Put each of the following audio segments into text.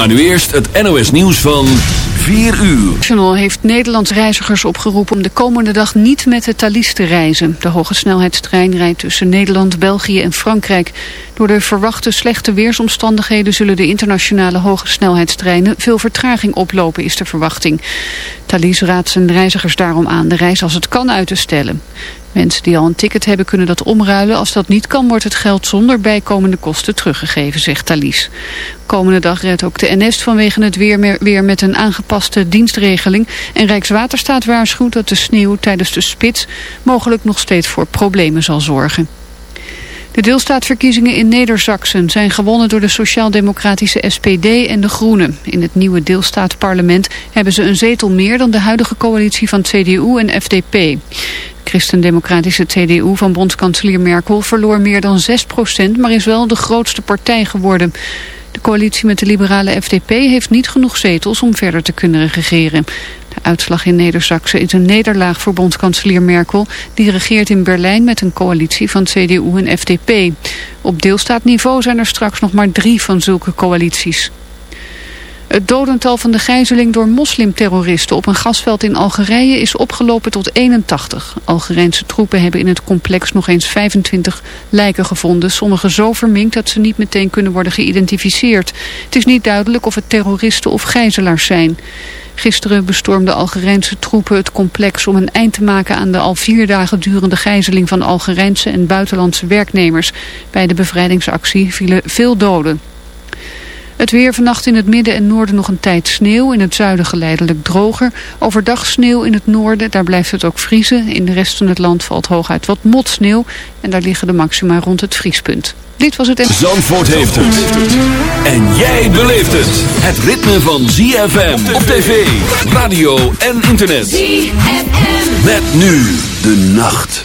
Maar nu eerst het NOS nieuws van 4 uur. National heeft Nederlands reizigers opgeroepen om de komende dag niet met de Thalys te reizen. De hoge snelheidstrein rijdt tussen Nederland, België en Frankrijk. Door de verwachte slechte weersomstandigheden zullen de internationale hoge snelheidstreinen veel vertraging oplopen is de verwachting. Thalys raadt zijn reizigers daarom aan de reis als het kan uit te stellen. Mensen die al een ticket hebben kunnen dat omruilen. Als dat niet kan wordt het geld zonder bijkomende kosten teruggegeven, zegt Thalys. Komende dag redt ook de NS vanwege het weer, weer met een aangepaste dienstregeling. En Rijkswaterstaat waarschuwt dat de sneeuw tijdens de spits mogelijk nog steeds voor problemen zal zorgen. De deelstaatverkiezingen in Neder-Zaksen zijn gewonnen door de sociaal-democratische SPD en de Groenen. In het nieuwe deelstaatparlement hebben ze een zetel meer dan de huidige coalitie van CDU en FDP. De christendemocratische CDU van bondskanselier Merkel verloor meer dan 6% maar is wel de grootste partij geworden. De coalitie met de liberale FDP heeft niet genoeg zetels om verder te kunnen regeren. Uitslag in neder is een nederlaag voor bondskanselier Merkel. Die regeert in Berlijn met een coalitie van CDU en FDP. Op deelstaatniveau zijn er straks nog maar drie van zulke coalities. Het dodental van de gijzeling door moslimterroristen op een gasveld in Algerije is opgelopen tot 81. Algerijnse troepen hebben in het complex nog eens 25 lijken gevonden. Sommige zo verminkt dat ze niet meteen kunnen worden geïdentificeerd. Het is niet duidelijk of het terroristen of gijzelaars zijn. Gisteren bestormden Algerijnse troepen het complex om een eind te maken aan de al vier dagen durende gijzeling van Algerijnse en buitenlandse werknemers. Bij de bevrijdingsactie vielen veel doden. Het weer vannacht in het midden en noorden nog een tijd sneeuw. In het zuiden geleidelijk droger. Overdag sneeuw in het noorden, daar blijft het ook vriezen. In de rest van het land valt hooguit wat motsneeuw. En daar liggen de maxima rond het vriespunt. Dit was het... Zandvoort heeft het. En jij beleeft het. Het ritme van ZFM op tv, radio en internet. ZFM. Met nu de nacht.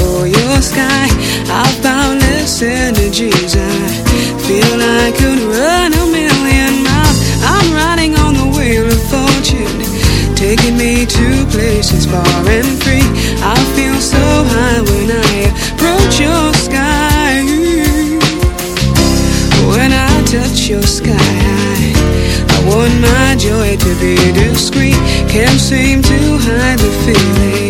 for your sky. I found less energies, I feel I could run a million miles. I'm riding on the wheel of fortune taking me to places far and free. I feel so high when I approach your sky. When I touch your sky, I want my joy to be discreet. Can't seem to hide the feeling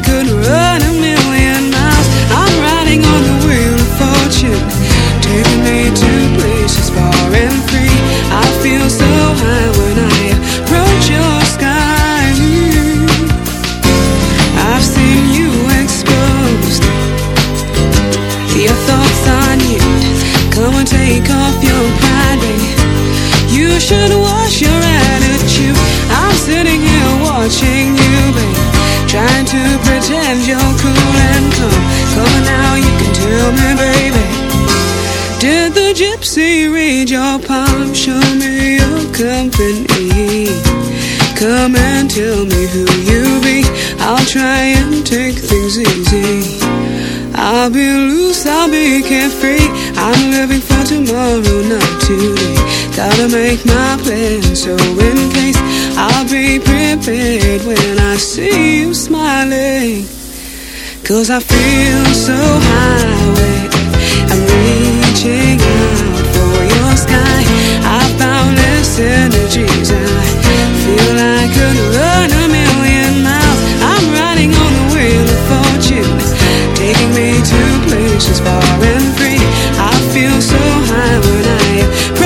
Your thoughts on you. Come and take off your pride, You should wash your attitude. I'm sitting here watching you, baby Trying to pretend you're cool and calm. Come now, you can tell me, baby. Did the gypsy read your palm? Show me your company. Come and tell me who you be. I'll try and take things easy I'll be loose, I'll be carefree. I'm living for tomorrow, not today. Gotta make my plans, so in case I'll be prepared when I see you smiling. Cause I feel so high I'm reaching out for your sky. I found less energies. I feel like I could run places far and free. I feel so high when I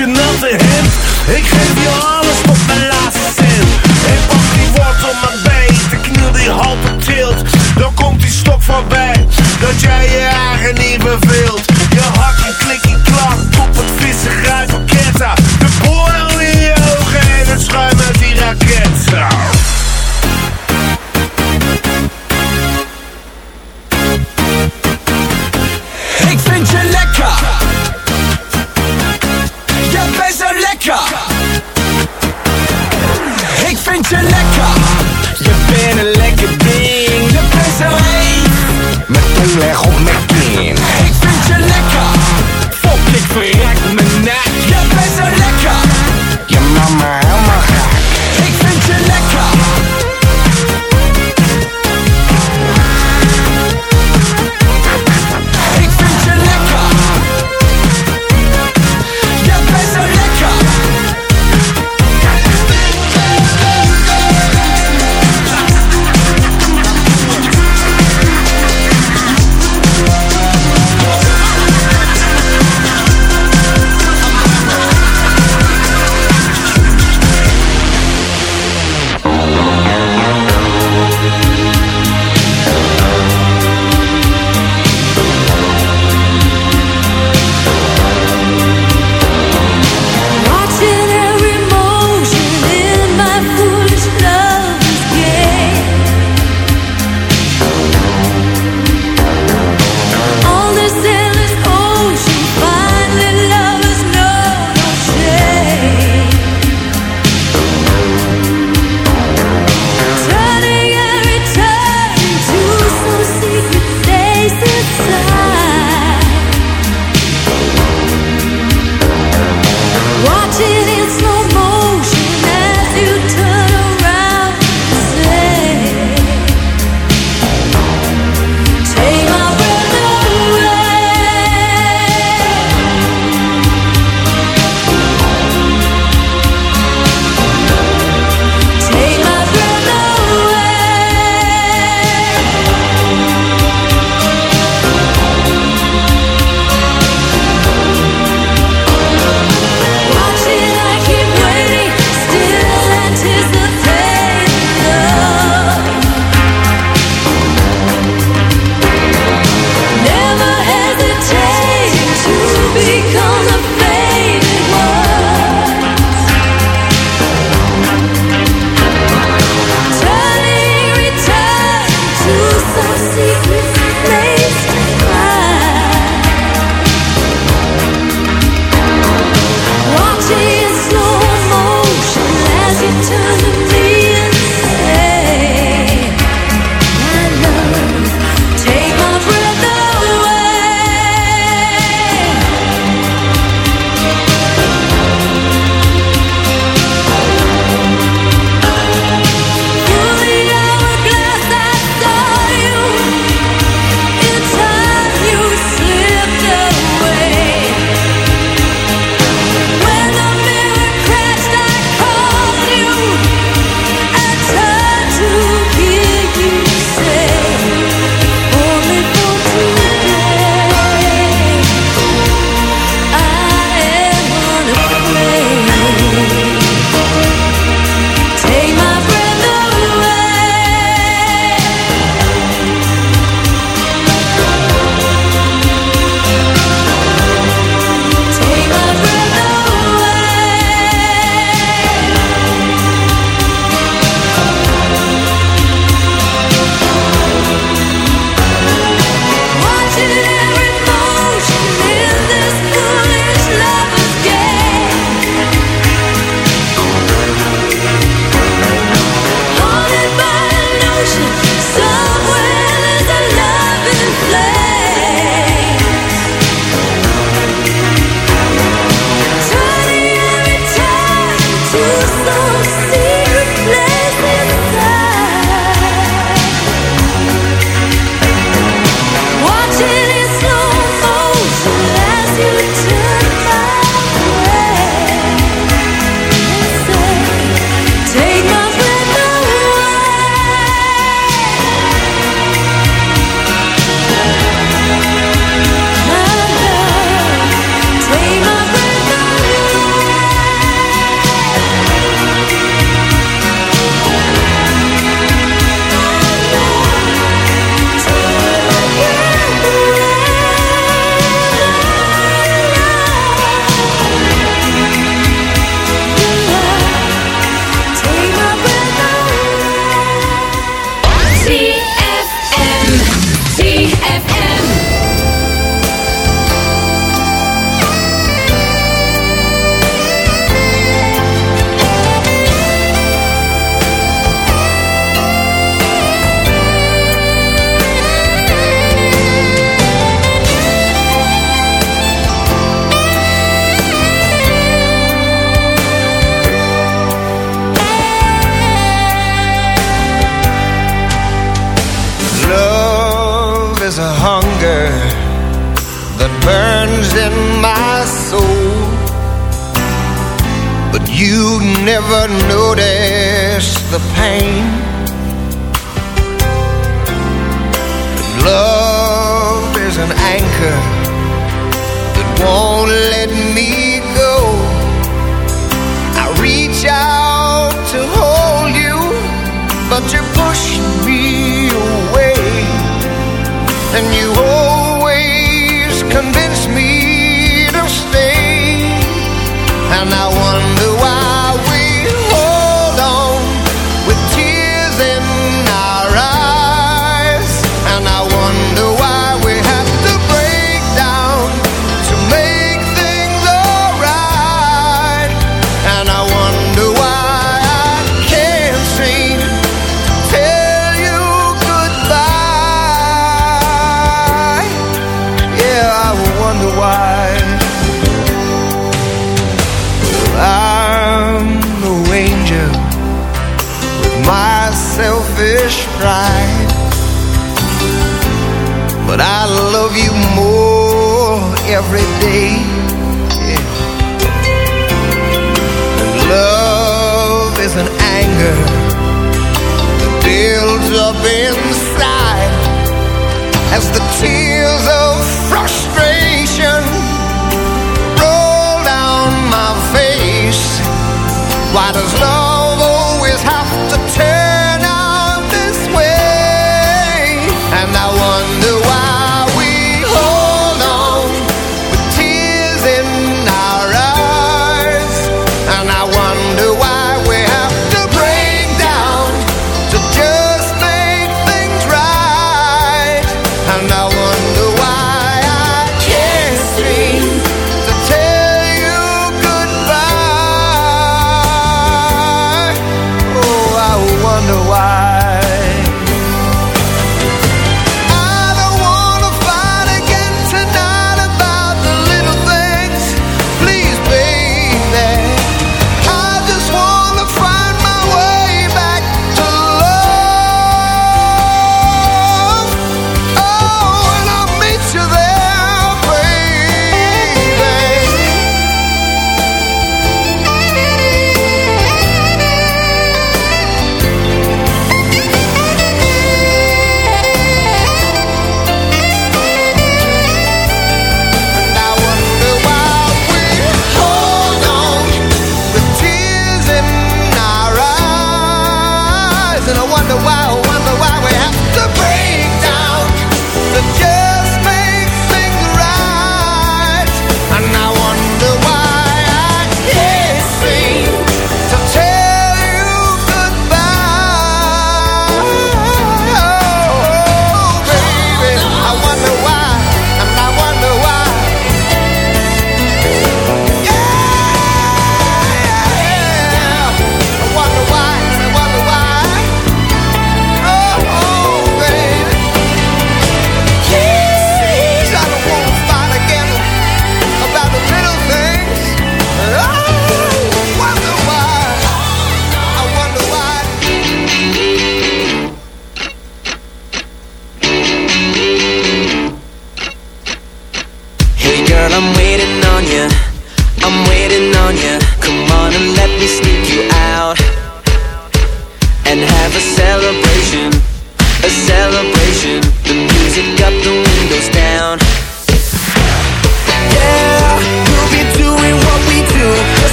je natte every day. Yeah. And love is an anger that builds up inside as the tears of frustration roll down my face. Why does love?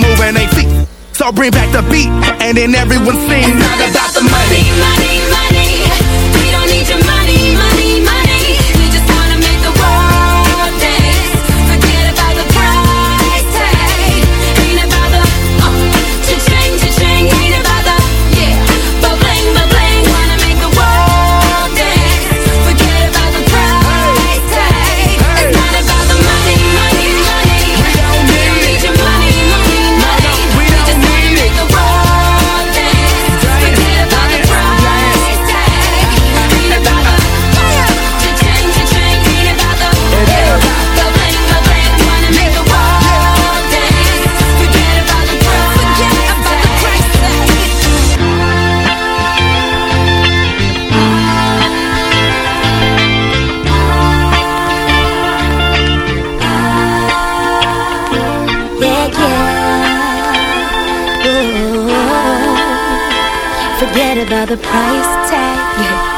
moving their feet. So bring back the beat, and then everyone sings. It's not about the money, money, money. price tag.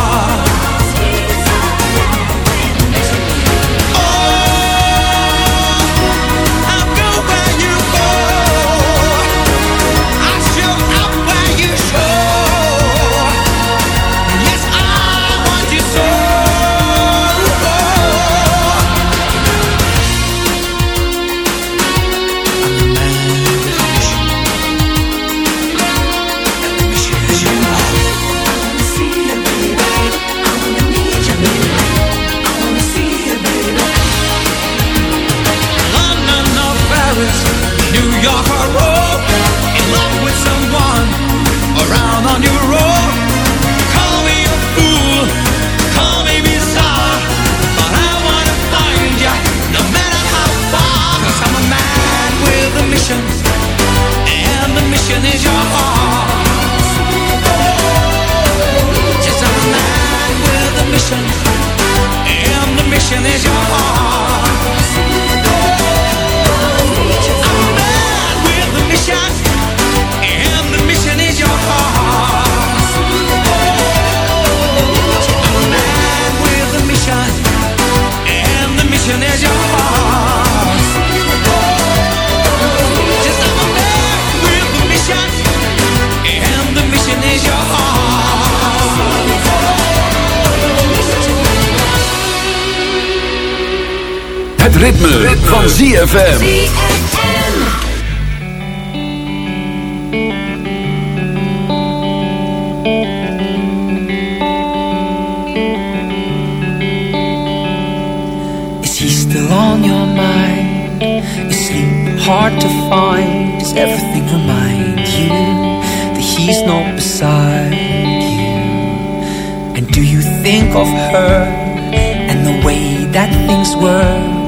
ZFM. Is he still on your mind? Is sleep hard to find? Does everything remind you that he's not beside you? And do you think of her and the way that things were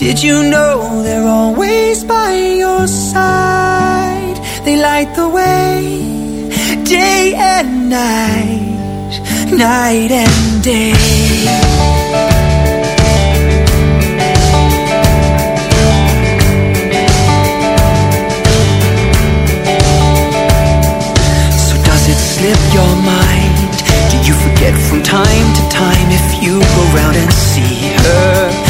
Did you know they're always by your side? They light the way, day and night, night and day. So does it slip your mind? Do you forget from time to time if you go round and see her?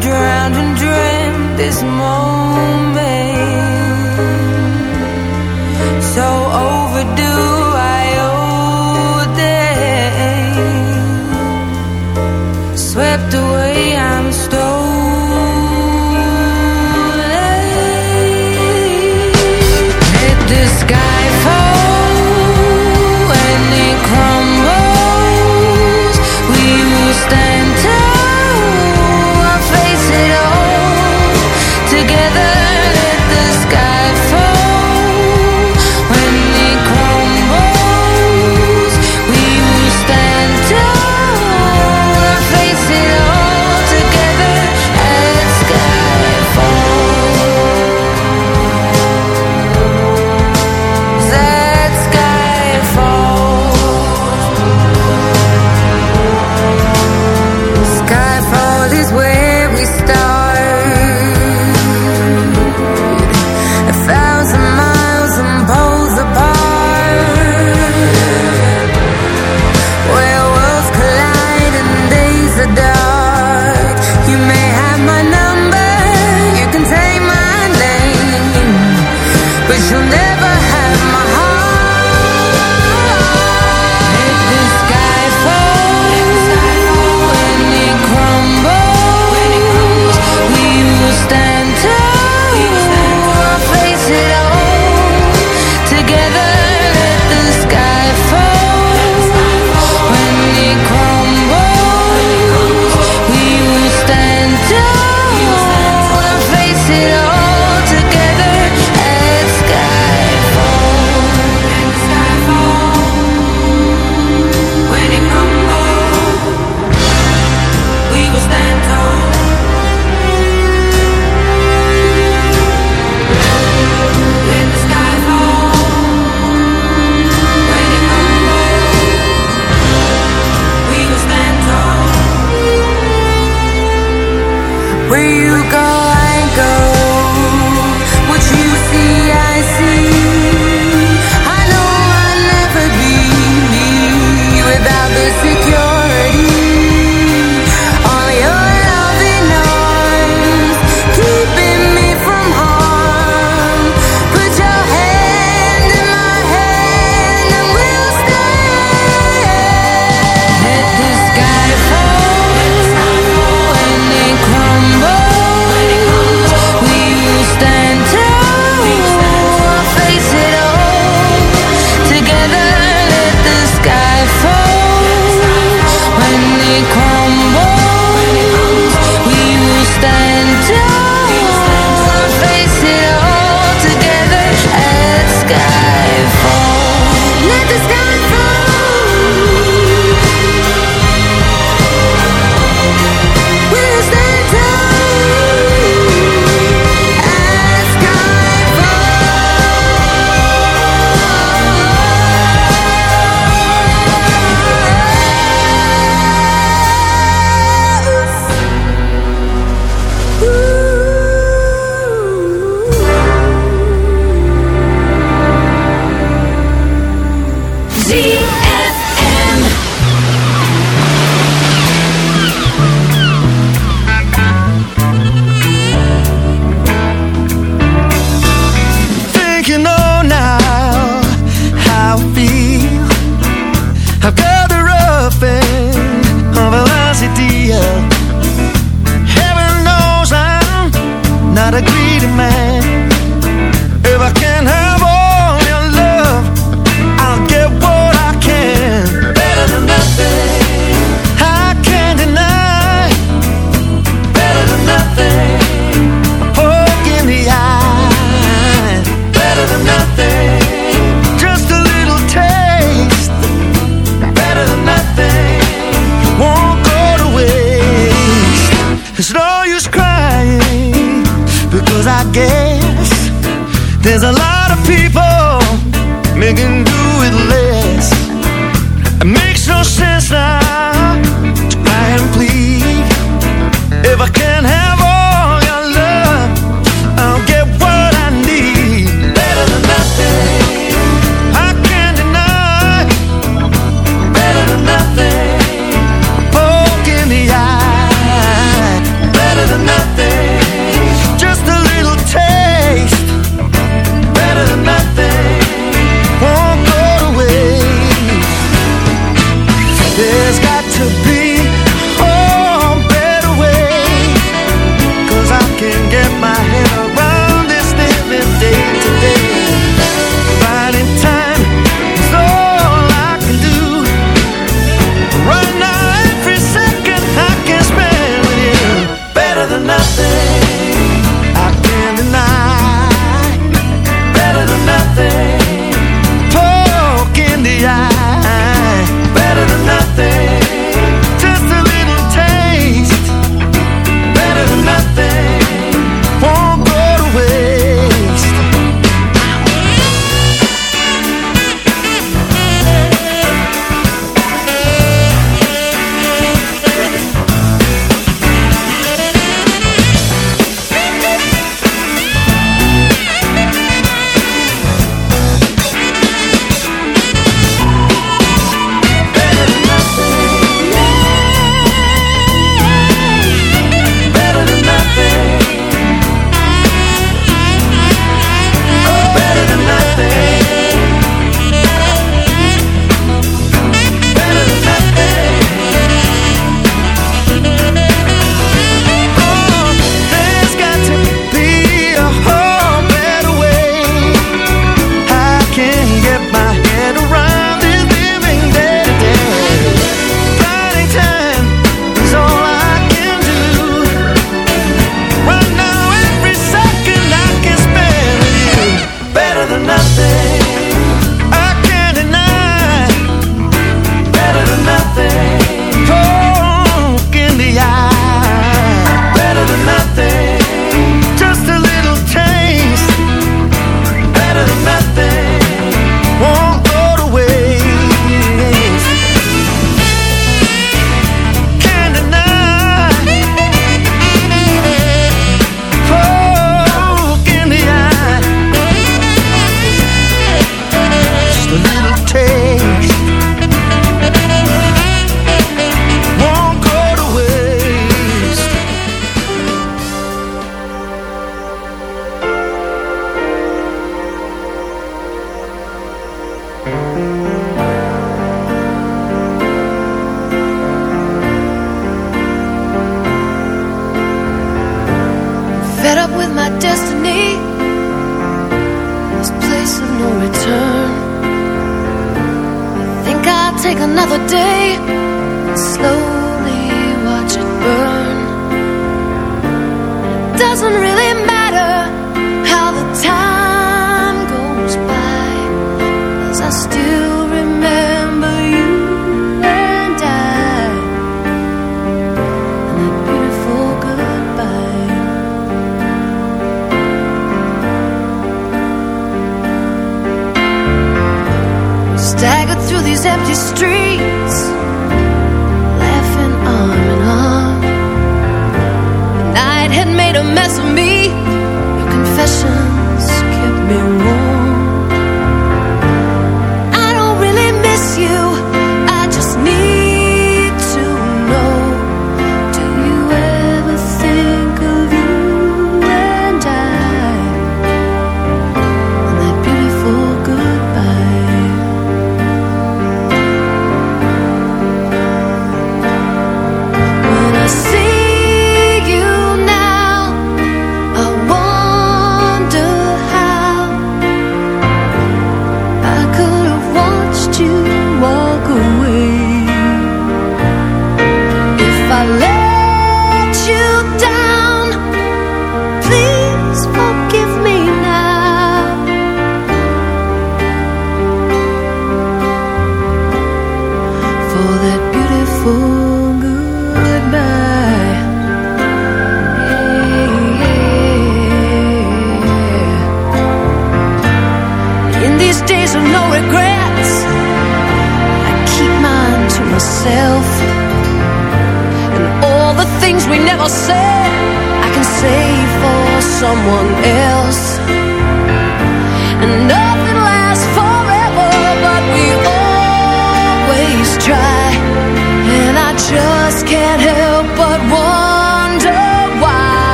Drowned and dreamt this moment. So overdue I owe a Swept away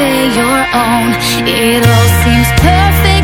a your own. It all seems perfect,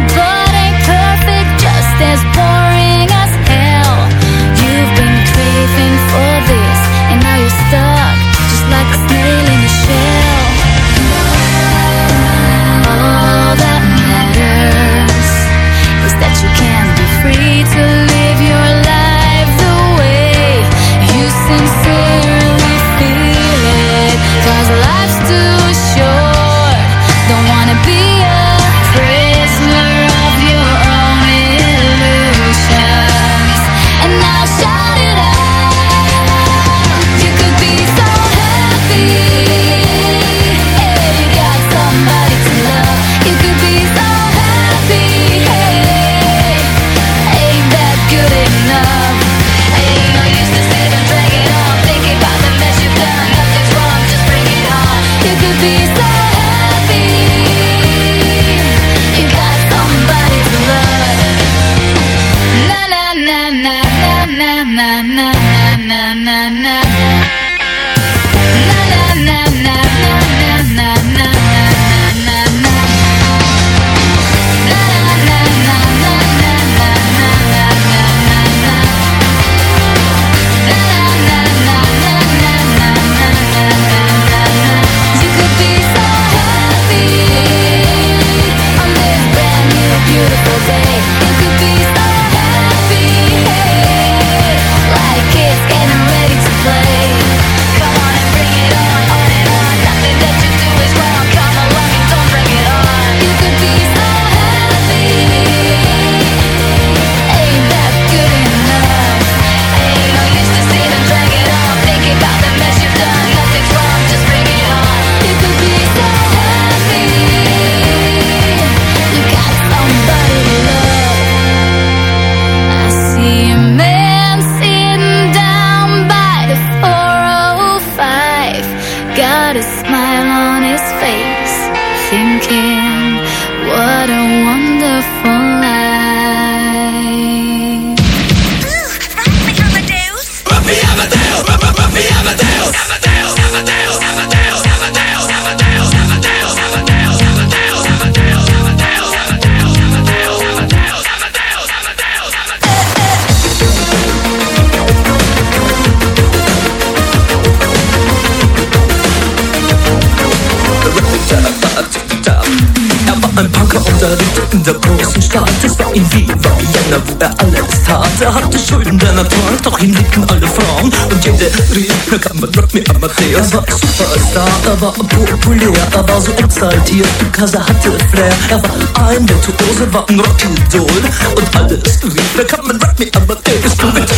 Punker unterrichtet in der großen Stadt. Es war in Wien, war Vienna, wo er alles tat. Er hatte Schulden, der Natur, doch ihn liebten alle Frauen. Und jede rief, na kann man Rock me Amadeus. Er war Superstar, er war populär, er war so exaltiert, because er hatte Flair. Er war ein Virtuose, war ein Rockidol. Und alles rief, na kann man Rock me Amadeus. Du mit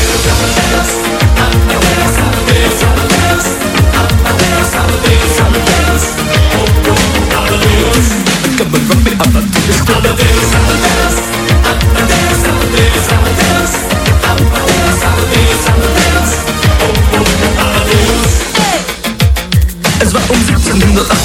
Come